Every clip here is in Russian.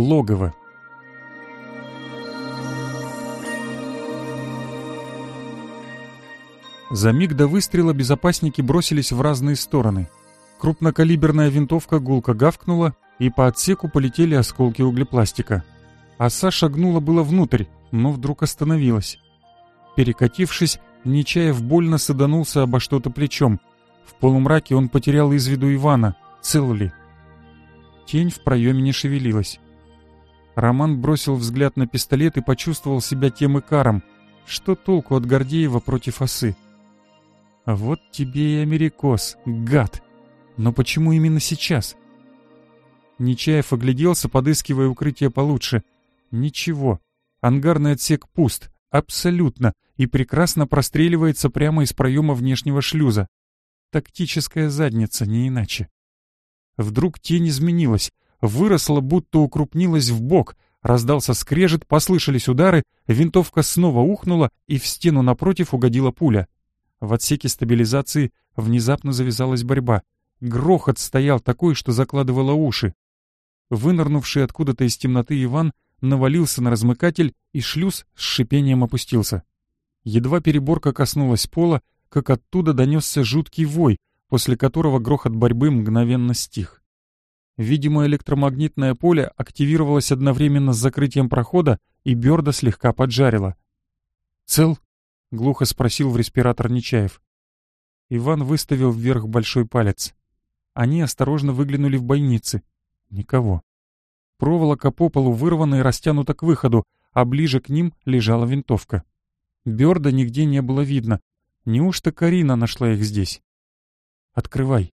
логово. За миг до выстрела безопасники бросились в разные стороны. Крупнокалиберная винтовка гулко гавкнула, и по отсеку полетели осколки углепластика. Оса шагнула было внутрь, но вдруг остановилась. Перекатившись, Нечаев больно саданулся обо что-то плечом. В полумраке он потерял из виду Ивана, цел ли. Тень в проеме не шевелилась. Роман бросил взгляд на пистолет и почувствовал себя тем и каром. Что толку от Гордеева против осы? А вот тебе и америкос, гад! Но почему именно сейчас? Нечаев огляделся, подыскивая укрытие получше. Ничего. Ангарный отсек пуст, абсолютно, и прекрасно простреливается прямо из проема внешнего шлюза. Тактическая задница, не иначе. Вдруг тень изменилась, выросла, будто укрупнилась в бок. Раздался скрежет, послышались удары, винтовка снова ухнула, и в стену напротив угодила пуля. В отсеке стабилизации внезапно завязалась борьба. Грохот стоял такой, что закладывало уши. Вынырнувший откуда-то из темноты Иван навалился на размыкатель, и шлюз с шипением опустился. Едва переборка коснулась пола, как оттуда донесся жуткий вой, после которого грохот борьбы мгновенно стих. Видимо, электромагнитное поле активировалось одновременно с закрытием прохода, и Бёрда слегка поджарила. «Цел?» — глухо спросил в респиратор Нечаев. Иван выставил вверх большой палец. Они осторожно выглянули в бойницы. Никого. Проволока по полу вырвана и растянута к выходу, а ближе к ним лежала винтовка. Бёрда нигде не было видно. Неужто Карина нашла их здесь? «Открывай»,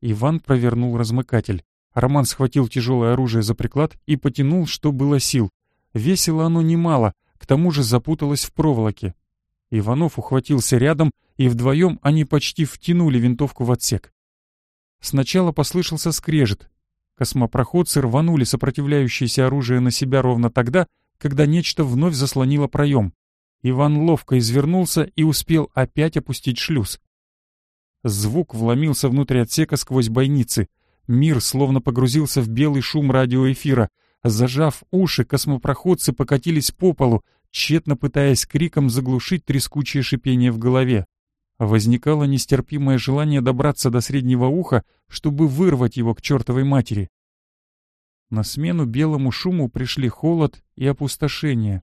Иван провернул размыкатель. Роман схватил тяжелое оружие за приклад и потянул, что было сил. Весело оно немало, к тому же запуталось в проволоке. Иванов ухватился рядом, и вдвоем они почти втянули винтовку в отсек. Сначала послышался скрежет. Космопроходцы рванули сопротивляющееся оружие на себя ровно тогда, когда нечто вновь заслонило проем. Иван ловко извернулся и успел опять опустить шлюз. Звук вломился внутрь отсека сквозь бойницы. Мир словно погрузился в белый шум радиоэфира. Зажав уши, космопроходцы покатились по полу, тщетно пытаясь криком заглушить трескучее шипение в голове. Возникало нестерпимое желание добраться до среднего уха, чтобы вырвать его к чертовой матери. На смену белому шуму пришли холод и опустошение.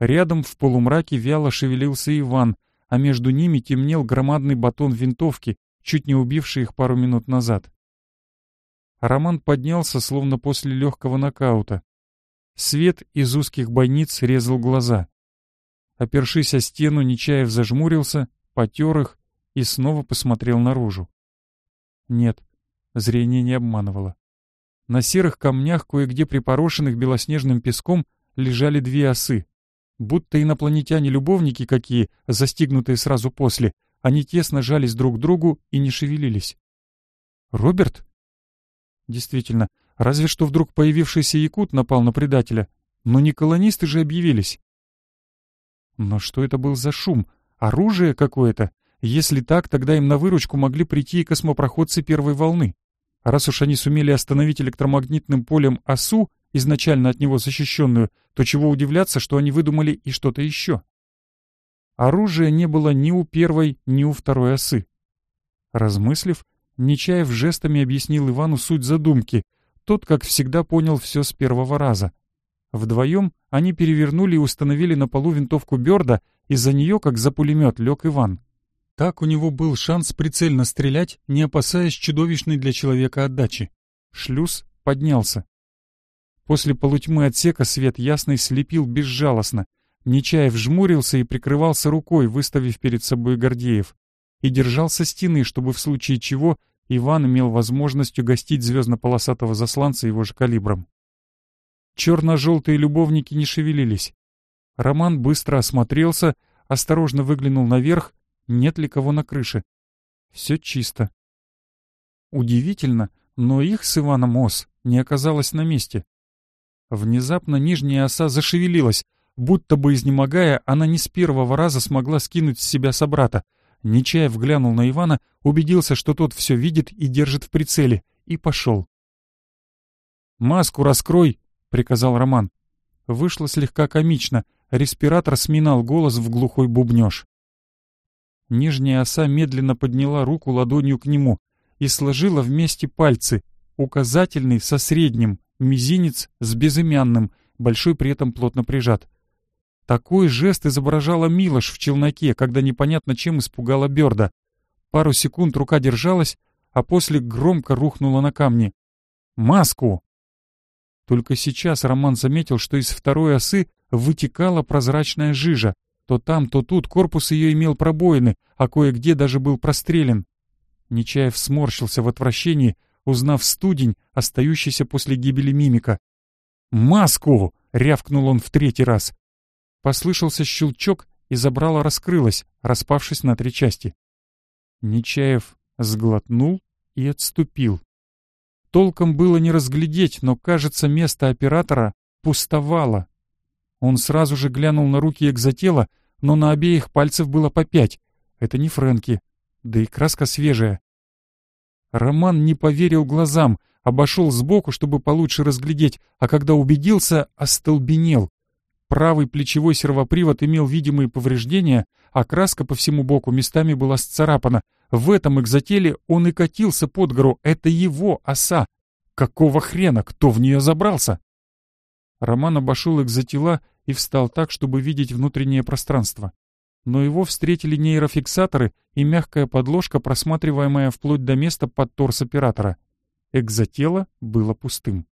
Рядом в полумраке вяло шевелился Иван — а между ними темнел громадный батон винтовки, чуть не убивший их пару минут назад. Роман поднялся, словно после легкого нокаута. Свет из узких бойниц резал глаза. Опершись о стену, Нечаев зажмурился, потер их и снова посмотрел наружу. Нет, зрение не обманывало. На серых камнях, кое-где припорошенных белоснежным песком, лежали две осы будто инопланетяне-любовники какие, застигнутые сразу после. Они тесно жались друг к другу и не шевелились. «Роберт?» Действительно, разве что вдруг появившийся якут напал на предателя. Но не колонисты же объявились. Но что это был за шум? Оружие какое-то? Если так, тогда им на выручку могли прийти и космопроходцы первой волны. Раз уж они сумели остановить электромагнитным полем осу, изначально от него защищенную, то чего удивляться, что они выдумали и что-то еще. Оружия не было ни у первой, ни у второй осы. Размыслив, Нечаев жестами объяснил Ивану суть задумки. Тот, как всегда, понял все с первого раза. Вдвоем они перевернули и установили на полу винтовку Бёрда, и за нее, как за пулемет, лег Иван. Так у него был шанс прицельно стрелять, не опасаясь чудовищной для человека отдачи. Шлюз поднялся. После полутьмы отсека свет ясный слепил безжалостно. Нечаев жмурился и прикрывался рукой, выставив перед собой Гордеев. И держался стены, чтобы в случае чего Иван имел возможность угостить звездно-полосатого засланца его же калибром. Черно-желтые любовники не шевелились. Роман быстро осмотрелся, осторожно выглянул наверх, нет ли кого на крыше. Все чисто. Удивительно, но их с Иваном Ос не оказалось на месте. Внезапно нижняя оса зашевелилась, будто бы изнемогая, она не с первого раза смогла скинуть с себя собрата. Нечаев глянул на Ивана, убедился, что тот все видит и держит в прицеле, и пошел. «Маску раскрой!» — приказал Роман. Вышло слегка комично, респиратор сминал голос в глухой бубнёж. Нижняя оса медленно подняла руку ладонью к нему и сложила вместе пальцы, указательный со средним мизинец с безымянным, большой при этом плотно прижат. Такой жест изображала Милош в челноке, когда непонятно чем испугала Бёрда. Пару секунд рука держалась, а после громко рухнула на камни. «Маску!» Только сейчас Роман заметил, что из второй осы вытекала прозрачная жижа. То там, то тут корпус ее имел пробоины, а кое-где даже был прострелен. Нечаев сморщился в отвращении, узнав студень, остающийся после гибели мимика. «Маску!» — рявкнул он в третий раз. Послышался щелчок, и забрало раскрылось, распавшись на три части. Нечаев сглотнул и отступил. Толком было не разглядеть, но, кажется, место оператора пустовало. Он сразу же глянул на руки экзотела, но на обеих пальцев было по пять. Это не Фрэнки, да и краска свежая. Роман не поверил глазам, обошел сбоку, чтобы получше разглядеть, а когда убедился, остолбенел. Правый плечевой сервопривод имел видимые повреждения, а краска по всему боку местами была сцарапана. В этом экзотеле он и катился под гору, это его оса. Какого хрена, кто в нее забрался? Роман обошел экзотела и встал так, чтобы видеть внутреннее пространство но его встретили нейрофиксаторы и мягкая подложка, просматриваемая вплоть до места под торс оператора. Экзотело было пустым.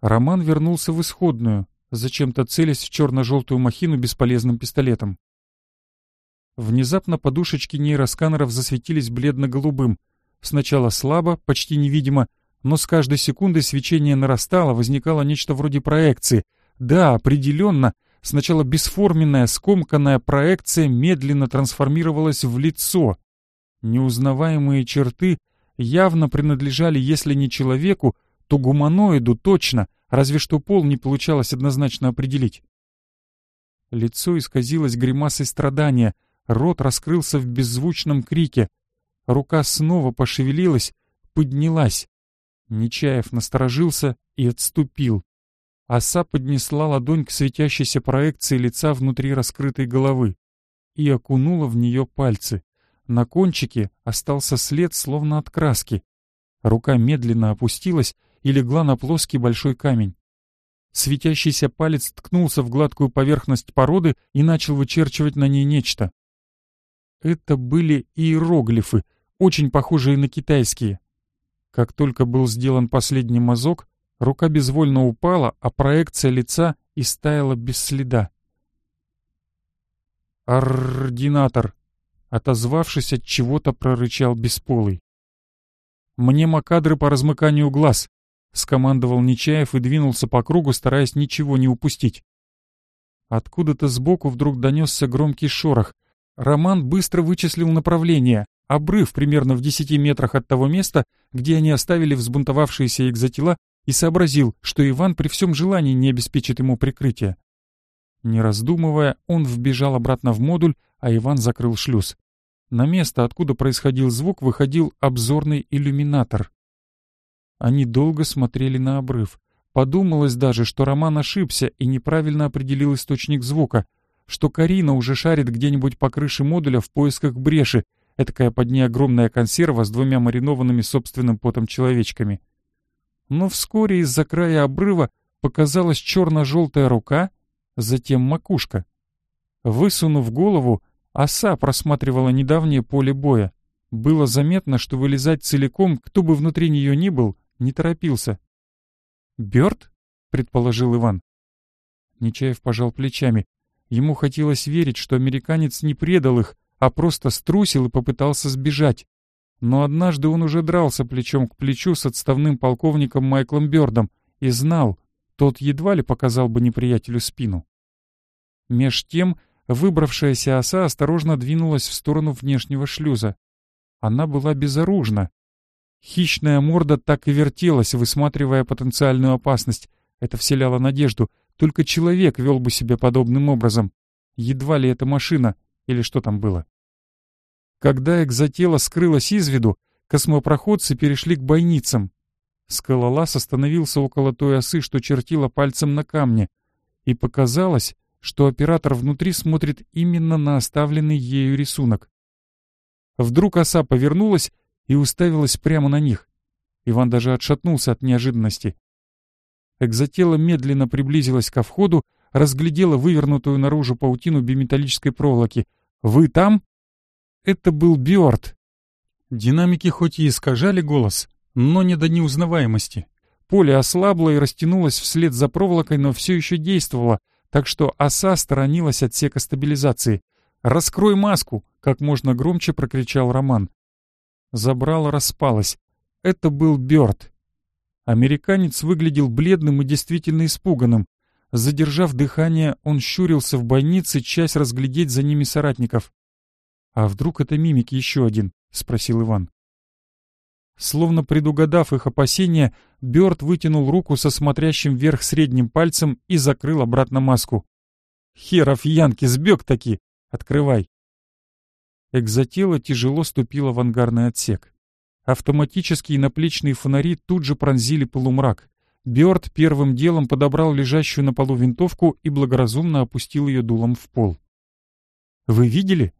Роман вернулся в исходную, зачем-то целясь в черно-желтую махину бесполезным пистолетом. Внезапно подушечки нейросканеров засветились бледно-голубым. Сначала слабо, почти невидимо, но с каждой секундой свечение нарастало, возникало нечто вроде проекции. Да, определенно — Сначала бесформенная, скомканная проекция медленно трансформировалась в лицо. Неузнаваемые черты явно принадлежали, если не человеку, то гуманоиду точно, разве что пол не получалось однозначно определить. Лицо исказилось гримасой страдания, рот раскрылся в беззвучном крике. Рука снова пошевелилась, поднялась. Нечаев насторожился и отступил. Оса поднесла ладонь к светящейся проекции лица внутри раскрытой головы и окунула в нее пальцы. На кончике остался след, словно от краски. Рука медленно опустилась и легла на плоский большой камень. Светящийся палец ткнулся в гладкую поверхность породы и начал вычерчивать на ней нечто. Это были иероглифы, очень похожие на китайские. Как только был сделан последний мазок, Рука безвольно упала, а проекция лица истаяла без следа. «Ординатор!» — отозвавшись от чего-то, прорычал бесполый. «Мне макадры по размыканию глаз!» — скомандовал Нечаев и двинулся по кругу, стараясь ничего не упустить. Откуда-то сбоку вдруг донесся громкий шорох. Роман быстро вычислил направление — обрыв примерно в десяти метрах от того места, где они оставили взбунтовавшиеся экзотела и сообразил, что Иван при всем желании не обеспечит ему прикрытие. Не раздумывая, он вбежал обратно в модуль, а Иван закрыл шлюз. На место, откуда происходил звук, выходил обзорный иллюминатор. Они долго смотрели на обрыв. Подумалось даже, что Роман ошибся и неправильно определил источник звука, что Карина уже шарит где-нибудь по крыше модуля в поисках бреши, этакая под ней огромная консерва с двумя маринованными собственным потом человечками но вскоре из-за края обрыва показалась черно-желтая рука, затем макушка. Высунув голову, оса просматривала недавнее поле боя. Было заметно, что вылезать целиком, кто бы внутри нее ни был, не торопился. «Бёрд?» — предположил Иван. Нечаев пожал плечами. Ему хотелось верить, что американец не предал их, а просто струсил и попытался сбежать. Но однажды он уже дрался плечом к плечу с отставным полковником Майклом Бёрдом и знал, тот едва ли показал бы неприятелю спину. Меж тем выбравшаяся оса осторожно двинулась в сторону внешнего шлюза. Она была безоружна. Хищная морда так и вертелась, высматривая потенциальную опасность. Это вселяло надежду. Только человек вел бы себя подобным образом. Едва ли это машина, или что там было. Когда экзотело скрылось из виду, космопроходцы перешли к бойницам. Скалолаз остановился около той осы, что чертила пальцем на камне, и показалось, что оператор внутри смотрит именно на оставленный ею рисунок. Вдруг оса повернулась и уставилась прямо на них. Иван даже отшатнулся от неожиданности. Экзотела медленно приблизилась ко входу, разглядела вывернутую наружу паутину биметаллической проволоки. «Вы там?» Это был Бьорд. Динамики хоть и искажали голос, но не до неузнаваемости. Поле ослабло и растянулось вслед за проволокой, но все еще действовало, так что оса сторонилась отсека стабилизации. «Раскрой маску!» — как можно громче прокричал Роман. Забрало распалось. Это был Бёрд. Американец выглядел бледным и действительно испуганным. Задержав дыхание, он щурился в больнице, часть разглядеть за ними соратников. «А вдруг это мимик еще один?» — спросил Иван. Словно предугадав их опасения, Бёрд вытянул руку со смотрящим вверх средним пальцем и закрыл обратно маску. «Херов Янки, сбег таки! Открывай!» Экзотела тяжело ступила в ангарный отсек. Автоматические наплечные фонари тут же пронзили полумрак. Бёрд первым делом подобрал лежащую на полу винтовку и благоразумно опустил ее дулом в пол. «Вы видели?»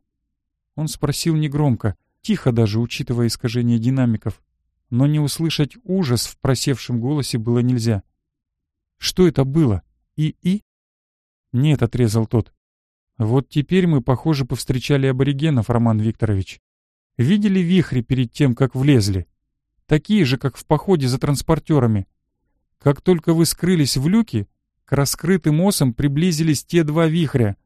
Он спросил негромко, тихо даже, учитывая искажение динамиков. Но не услышать ужас в просевшем голосе было нельзя. «Что это было? И-и?» «Нет», — отрезал тот. «Вот теперь мы, похоже, повстречали аборигенов, Роман Викторович. Видели вихри перед тем, как влезли? Такие же, как в походе за транспортерами. Как только вы скрылись в люке, к раскрытым осам приблизились те два вихря.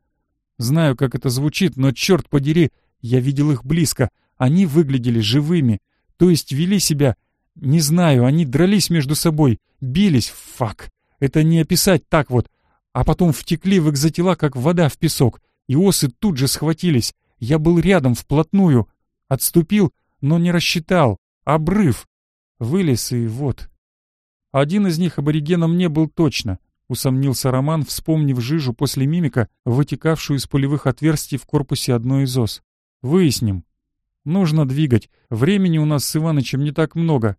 Знаю, как это звучит, но, черт подери, я видел их близко, они выглядели живыми, то есть вели себя... Не знаю, они дрались между собой, бились, фак. Это не описать так вот. А потом втекли в экзотела, как вода в песок, и осы тут же схватились. Я был рядом, вплотную. Отступил, но не рассчитал. Обрыв. Вылез и вот. Один из них аборигеном не был точно, усомнился Роман, вспомнив жижу после мимика, вытекавшую из пулевых отверстий в корпусе одной из ос. Выясним. Нужно двигать. Времени у нас с Иванычем не так много.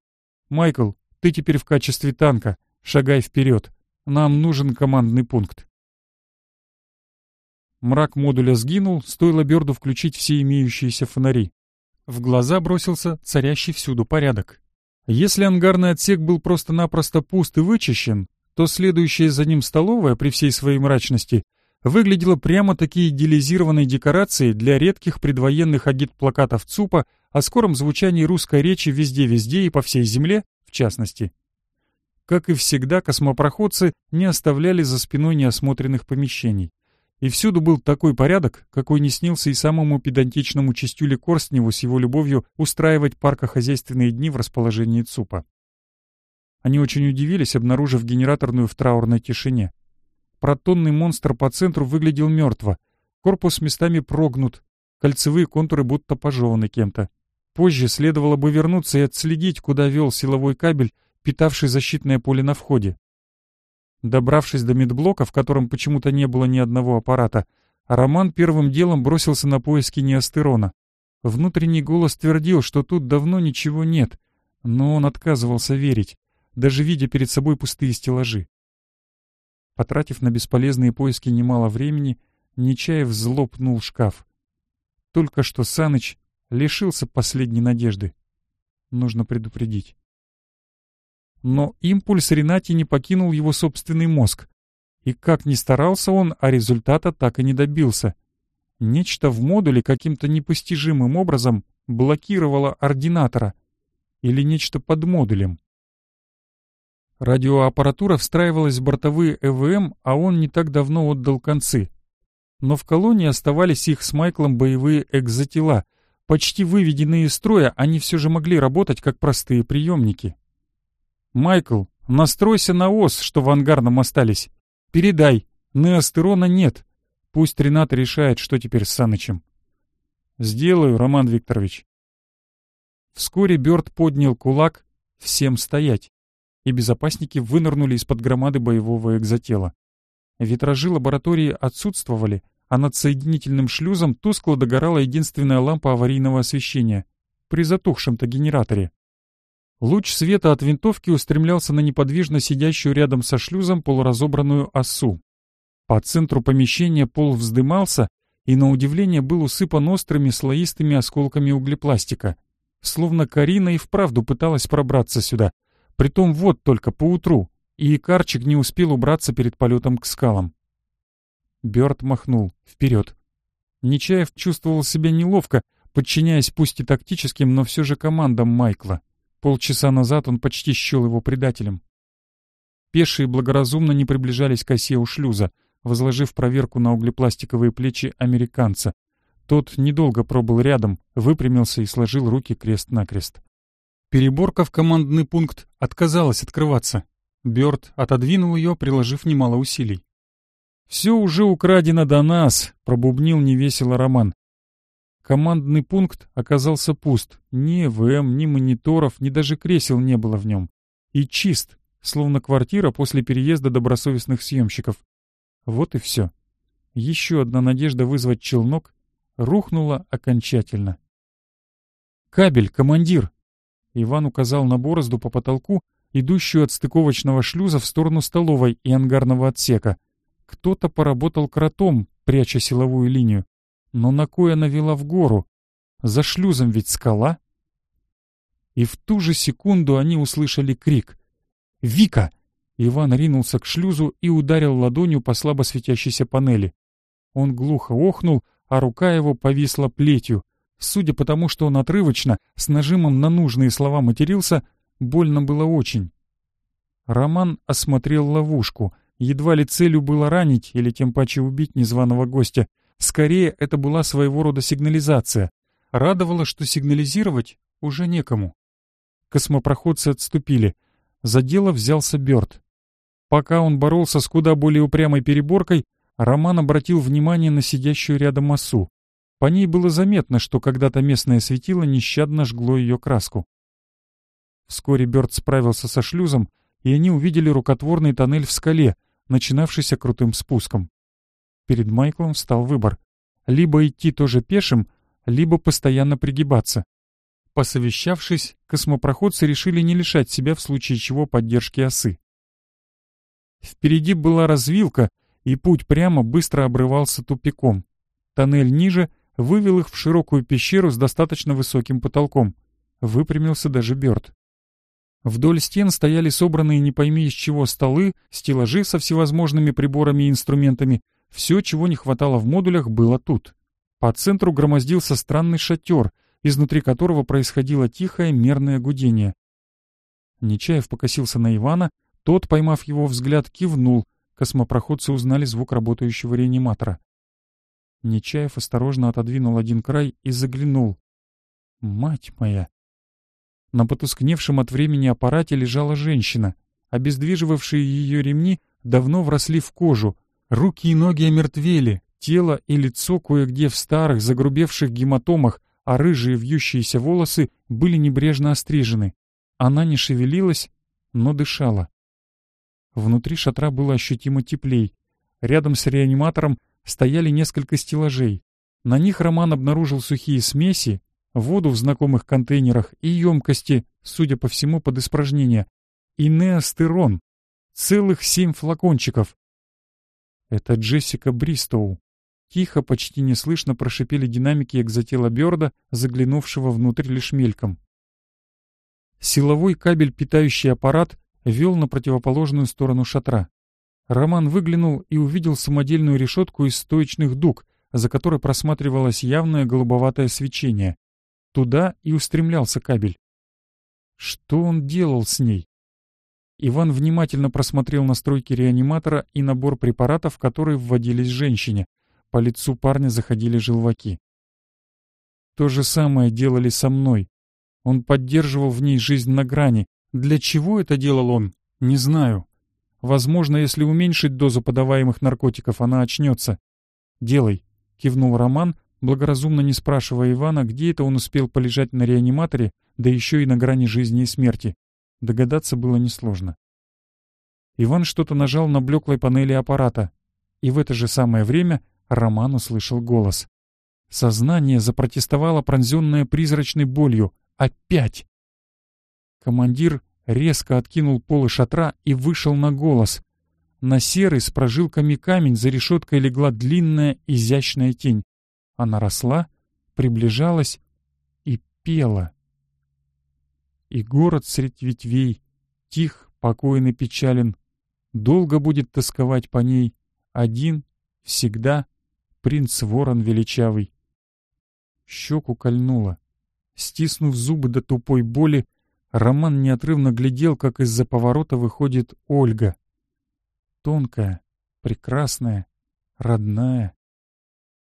Майкл, ты теперь в качестве танка. Шагай вперед. Нам нужен командный пункт. Мрак модуля сгинул, стоило Берду включить все имеющиеся фонари. В глаза бросился царящий всюду порядок. Если ангарный отсек был просто-напросто пуст и вычищен, то следующая за ним столовая при всей своей мрачности выглядела прямо-таки идеализированной декорацией для редких предвоенных агитплакатов ЦУПа о скором звучании русской речи везде-везде и по всей земле, в частности. Как и всегда, космопроходцы не оставляли за спиной неосмотренных помещений. И всюду был такой порядок, какой не снился и самому педантичному частюле Корстневу с его любовью устраивать паркохозяйственные дни в расположении ЦУПа. Они очень удивились, обнаружив генераторную в траурной тишине протонный монстр по центру выглядел мертво. Корпус местами прогнут, кольцевые контуры будто пожеваны кем-то. Позже следовало бы вернуться и отследить, куда вел силовой кабель, питавший защитное поле на входе. Добравшись до медблока, в котором почему-то не было ни одного аппарата, Роман первым делом бросился на поиски неостерона. Внутренний голос твердил, что тут давно ничего нет, но он отказывался верить, даже видя перед собой пустые стеллажи. Потратив на бесполезные поиски немало времени, Нечаев злопнул шкаф. Только что Саныч лишился последней надежды. Нужно предупредить. Но импульс Ренати не покинул его собственный мозг. И как ни старался он, а результата так и не добился. Нечто в модуле каким-то непостижимым образом блокировало ординатора. Или нечто под модулем. Радиоаппаратура встраивалась в бортовые ЭВМ, а он не так давно отдал концы. Но в колонии оставались их с Майклом боевые экзотела. Почти выведенные из строя, они все же могли работать как простые приемники. «Майкл, настройся на ОС, что в ангарном остались. Передай, неостерона нет. Пусть Ренат решает, что теперь с Санычем». «Сделаю, Роман Викторович». Вскоре Бёрд поднял кулак «Всем стоять» и безопасники вынырнули из-под громады боевого экзотела. Витражи лаборатории отсутствовали, а над соединительным шлюзом тускло догорала единственная лампа аварийного освещения при затухшем-то генераторе. Луч света от винтовки устремлялся на неподвижно сидящую рядом со шлюзом полуразобранную осу. По центру помещения пол вздымался и, на удивление, был усыпан острыми слоистыми осколками углепластика. Словно Карина и вправду пыталась пробраться сюда, Притом вот только поутру, и Икарчик не успел убраться перед полетом к скалам. Бёрд махнул вперед. Нечаев чувствовал себя неловко, подчиняясь пусть и тактическим, но все же командам Майкла. Полчаса назад он почти счел его предателем. Пешие благоразумно не приближались к осе у шлюза, возложив проверку на углепластиковые плечи американца. Тот недолго пробыл рядом, выпрямился и сложил руки крест-накрест. Переборка в командный пункт отказалась открываться. Бёрд отодвинул ее, приложив немало усилий. «Все уже украдено до нас», — пробубнил невесело Роман. Командный пункт оказался пуст. Ни ВМ, ни мониторов, ни даже кресел не было в нем. И чист, словно квартира после переезда добросовестных съемщиков. Вот и все. Еще одна надежда вызвать челнок рухнула окончательно. «Кабель, командир!» Иван указал на борозду по потолку, идущую от стыковочного шлюза в сторону столовой и ангарного отсека. Кто-то поработал кротом, пряча силовую линию. Но на кой она вела в гору? За шлюзом ведь скала. И в ту же секунду они услышали крик. «Вика!» Иван ринулся к шлюзу и ударил ладонью по слабо светящейся панели. Он глухо охнул, а рука его повисла плетью — Судя по тому, что он отрывочно, с нажимом на нужные слова матерился, больно было очень. Роман осмотрел ловушку. Едва ли целью было ранить или тем паче убить незваного гостя. Скорее, это была своего рода сигнализация. Радовало, что сигнализировать уже некому. Космопроходцы отступили. За дело взялся Бёрд. Пока он боролся с куда более упрямой переборкой, Роман обратил внимание на сидящую рядом осу. По ней было заметно, что когда-то местное светило нещадно жгло ее краску. Вскоре Бёрд справился со шлюзом, и они увидели рукотворный тоннель в скале, начинавшийся крутым спуском. Перед Майклом встал выбор — либо идти тоже пешим, либо постоянно пригибаться. Посовещавшись, космопроходцы решили не лишать себя в случае чего поддержки осы. Впереди была развилка, и путь прямо быстро обрывался тупиком. Тоннель ниже — вывел их в широкую пещеру с достаточно высоким потолком. Выпрямился даже Бёрд. Вдоль стен стояли собранные не пойми из чего столы, стеллажи со всевозможными приборами и инструментами. Все, чего не хватало в модулях, было тут. По центру громоздился странный шатер, изнутри которого происходило тихое мерное гудение. Нечаев покосился на Ивана, тот, поймав его взгляд, кивнул. Космопроходцы узнали звук работающего реаниматора. Нечаев осторожно отодвинул один край и заглянул. «Мать моя!» На потускневшем от времени аппарате лежала женщина. Обездвиживавшие ее ремни давно вросли в кожу. Руки и ноги омертвели, тело и лицо кое-где в старых, загрубевших гематомах, а рыжие вьющиеся волосы были небрежно острижены. Она не шевелилась, но дышала. Внутри шатра было ощутимо теплей. Рядом с реаниматором стояли несколько стеллажей. На них Роман обнаружил сухие смеси, воду в знакомых контейнерах и емкости, судя по всему, под испражнения И неостерон. Целых семь флакончиков. Это Джессика Бристоу. Тихо, почти неслышно прошипели динамики экзотела Бёрда, заглянувшего внутрь лишь мельком. Силовой кабель, питающий аппарат, вел на противоположную сторону шатра. Роман выглянул и увидел самодельную решетку из стоечных дуг, за которой просматривалось явное голубоватое свечение. Туда и устремлялся кабель. Что он делал с ней? Иван внимательно просмотрел настройки реаниматора и набор препаратов, которые вводились женщине. По лицу парня заходили желваки. То же самое делали со мной. Он поддерживал в ней жизнь на грани. Для чего это делал он, не знаю. Возможно, если уменьшить дозу подаваемых наркотиков, она очнется. «Делай», — кивнул Роман, благоразумно не спрашивая Ивана, где это он успел полежать на реаниматоре, да еще и на грани жизни и смерти. Догадаться было несложно. Иван что-то нажал на блеклой панели аппарата, и в это же самое время Роман услышал голос. Сознание запротестовало пронзенное призрачной болью. «Опять!» Командир резко откинул полы шатра и вышел на голос. На серый с прожилками камень за решеткой легла длинная изящная тень. Она росла, приближалась и пела. И город средь ветвей, тих, покоен и печален, долго будет тосковать по ней, один, всегда, принц-ворон величавый. Щеку кольнуло. Стиснув зубы до тупой боли, Роман неотрывно глядел, как из-за поворота выходит Ольга. Тонкая, прекрасная, родная.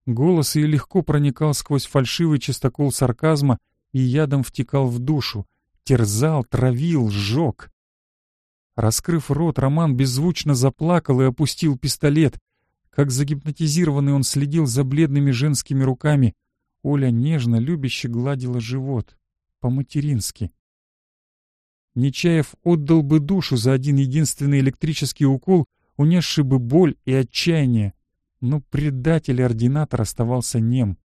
Голос ее легко проникал сквозь фальшивый чистокол сарказма и ядом втекал в душу, терзал, травил, сжег. Раскрыв рот, Роман беззвучно заплакал и опустил пистолет. Как загипнотизированный он следил за бледными женскими руками. Оля нежно, любяще гладила живот. По-матерински. Нечаев отдал бы душу за один единственный электрический укол, унесший бы боль и отчаяние. Но предатель-ординатор оставался нем.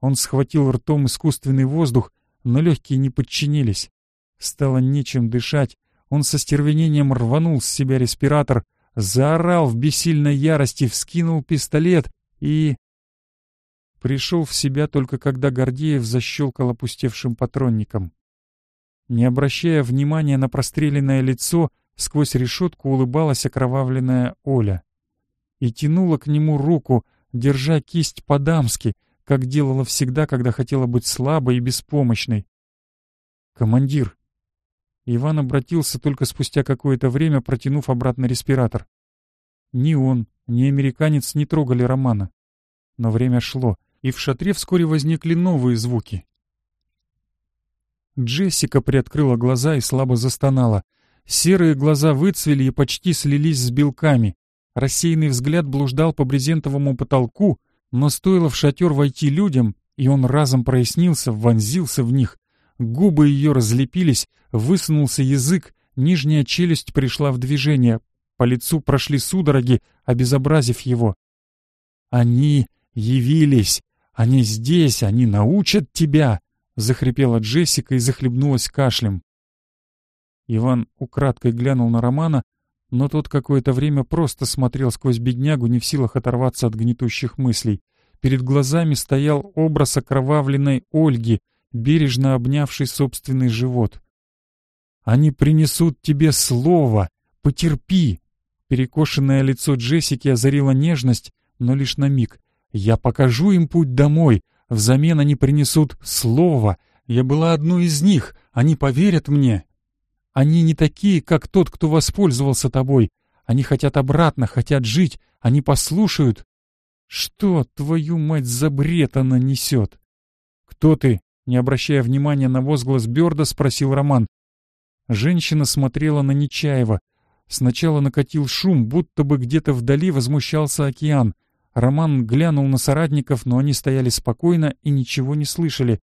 Он схватил ртом искусственный воздух, но легкие не подчинились. Стало нечем дышать. Он со стервенением рванул с себя респиратор, заорал в бессильной ярости, вскинул пистолет и... Пришел в себя только когда Гордеев защелкал опустевшим патронником. Не обращая внимания на простреленное лицо, сквозь решетку улыбалась окровавленная Оля. И тянула к нему руку, держа кисть по-дамски, как делала всегда, когда хотела быть слабой и беспомощной. «Командир!» Иван обратился только спустя какое-то время, протянув обратно респиратор. Ни он, ни американец не трогали Романа. Но время шло, и в шатре вскоре возникли новые звуки. Джессика приоткрыла глаза и слабо застонала. Серые глаза выцвели и почти слились с белками. Рассеянный взгляд блуждал по брезентовому потолку, но стоило в шатер войти людям, и он разом прояснился, вонзился в них. Губы ее разлепились, высунулся язык, нижняя челюсть пришла в движение. По лицу прошли судороги, обезобразив его. «Они явились! Они здесь! Они научат тебя!» — захрипела Джессика и захлебнулась кашлем. Иван украдкой глянул на Романа, но тот какое-то время просто смотрел сквозь беднягу, не в силах оторваться от гнетущих мыслей. Перед глазами стоял образ окровавленной Ольги, бережно обнявшей собственный живот. «Они принесут тебе слово! Потерпи!» Перекошенное лицо Джессики озарило нежность, но лишь на миг. «Я покажу им путь домой! Взамен они принесут слово. Я была одной из них. Они поверят мне. Они не такие, как тот, кто воспользовался тобой. Они хотят обратно, хотят жить. Они послушают. Что, твою мать, за бред она несет? Кто ты? Не обращая внимания на возглас Бёрда, спросил Роман. Женщина смотрела на Нечаева. Сначала накатил шум, будто бы где-то вдали возмущался океан. Роман глянул на соратников, но они стояли спокойно и ничего не слышали.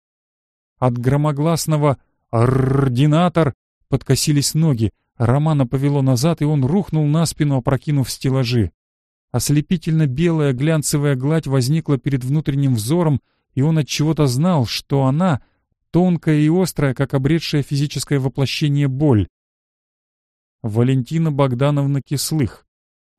От громогласного «Ординатор!» подкосились ноги. Романа повело назад, и он рухнул на спину, опрокинув стеллажи. Ослепительно белая глянцевая гладь возникла перед внутренним взором, и он от чего-то знал, что она тонкая и острая, как обретшая физическое воплощение боль. Валентина Богдановна Кислых.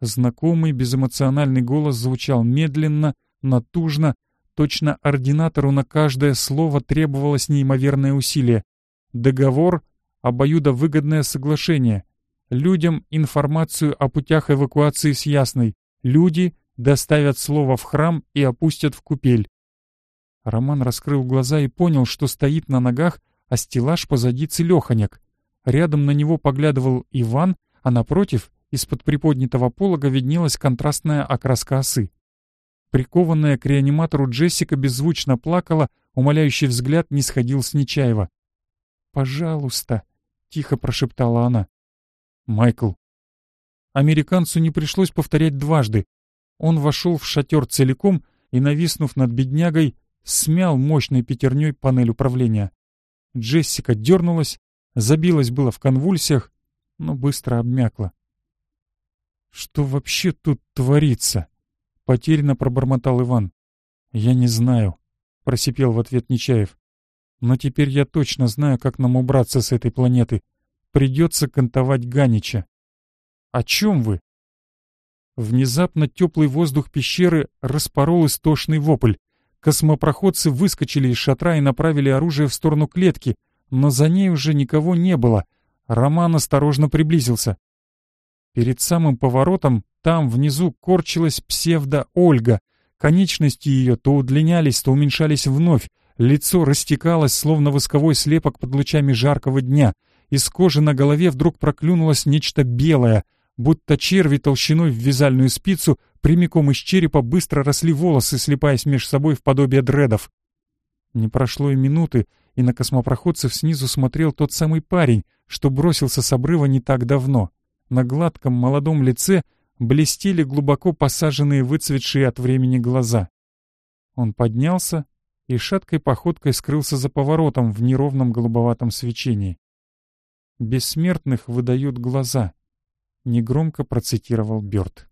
Знакомый безэмоциональный голос звучал медленно, натужно, точно ординатору на каждое слово требовалось неимоверное усилие. Договор — обоюдовыгодное соглашение. Людям информацию о путях эвакуации с ясной. Люди доставят слово в храм и опустят в купель. Роман раскрыл глаза и понял, что стоит на ногах, а стеллаж позади целеханяк. Рядом на него поглядывал Иван, а напротив из-под приподнятого полога виднелась контрастная окраска осы. Прикованная к реаниматору Джессика беззвучно плакала, умоляющий взгляд не сходил с Нечаева. «Пожалуйста», — тихо прошептала она. «Майкл». Американцу не пришлось повторять дважды. Он вошел в шатер целиком и, нависнув над беднягой, смял мощной пятерней панель управления. Джессика дернулась, забилась было в конвульсиях, но быстро обмякла. Что вообще тут творится?» Потерянно пробормотал Иван. «Я не знаю», — просипел в ответ Нечаев. «Но теперь я точно знаю, как нам убраться с этой планеты. Придется кантовать Ганича». «О чем вы?» Внезапно теплый воздух пещеры распорол истошный вопль. Космопроходцы выскочили из шатра и направили оружие в сторону клетки, но за ней уже никого не было. Роман осторожно приблизился. Перед самым поворотом там внизу корчилась псевдо-Ольга. Конечности ее то удлинялись, то уменьшались вновь. Лицо растекалось, словно восковой слепок под лучами жаркого дня. Из кожи на голове вдруг проклюнулось нечто белое. Будто черви толщиной в вязальную спицу, прямиком из черепа быстро росли волосы, слипаясь меж собой в подобие дредов. Не прошло и минуты, и на космопроходцев снизу смотрел тот самый парень, что бросился с обрыва не так давно. На гладком молодом лице блестели глубоко посаженные выцветшие от времени глаза. Он поднялся и шаткой походкой скрылся за поворотом в неровном голубоватом свечении. «Бессмертных выдают глаза», — негромко процитировал Бёрд.